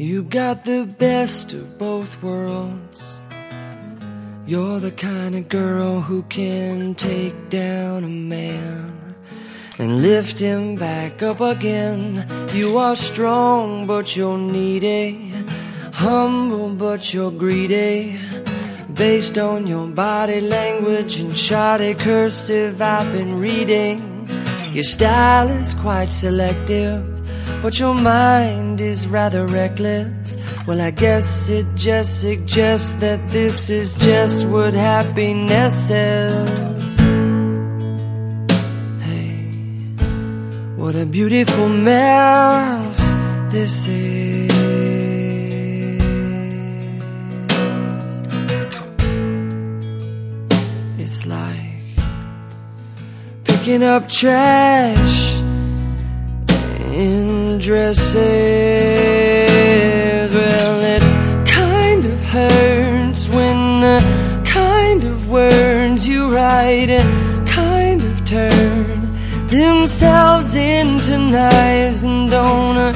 You got the best of both worlds. You're the kind of girl who can take down a man and lift him back up again. You are strong, but you're needy. Humble, but you're greedy. Based on your body language and shoddy cursive I've been reading. Your style is quite selective, but your mind is rather reckless. Well, I guess it just suggests that this is just what happiness is. Hey, what a beautiful mess this is. It's like picking up trash dresses. Well, it kind of hurts when the kind of words you write kind of turn themselves into knives and don't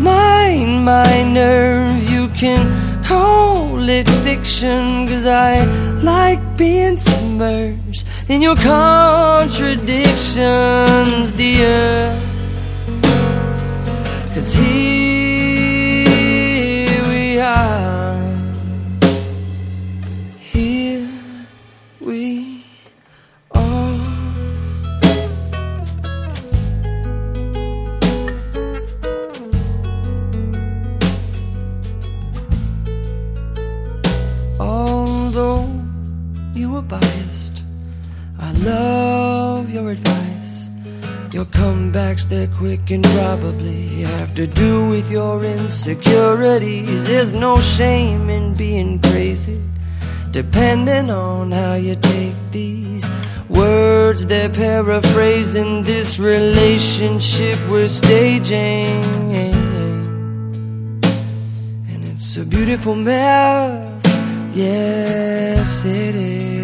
mind my nerves. You can call it fiction, cause I like being submerged in your contradictions, dear. Cause here we are. Here we are. Although you were biased, I love. Your comebacks, they're quick and probably have to do with your insecurities. There's no shame in being crazy, depending on how you take these words. They're paraphrasing this relationship we're staging. And it's a beautiful mess, yes, it is.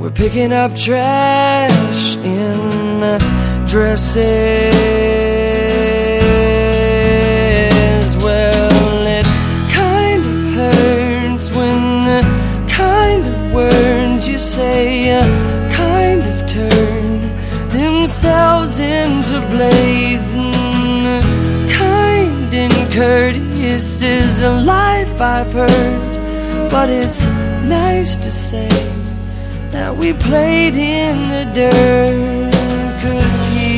We're picking up trash in uh, dresses. Well, it kind of hurts when the kind of words you say uh, kind of turn themselves into blades. And the kind and courteous is a life I've heard, but it's nice to say that we played in the dirt. Cause here,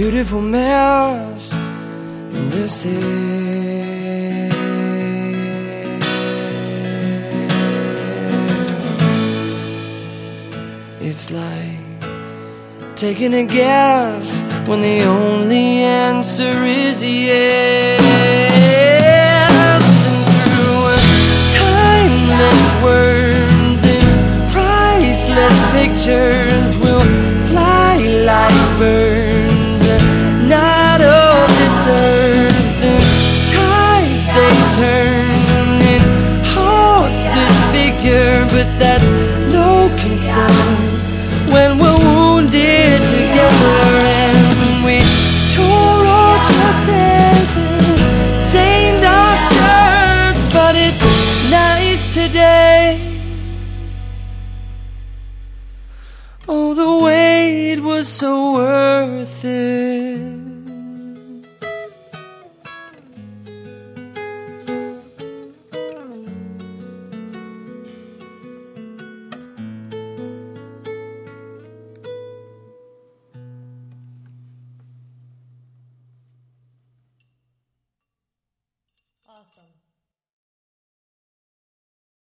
beautiful mess this is. It's like taking a guess when the only answer is yes. And through a timeless words was so worth it.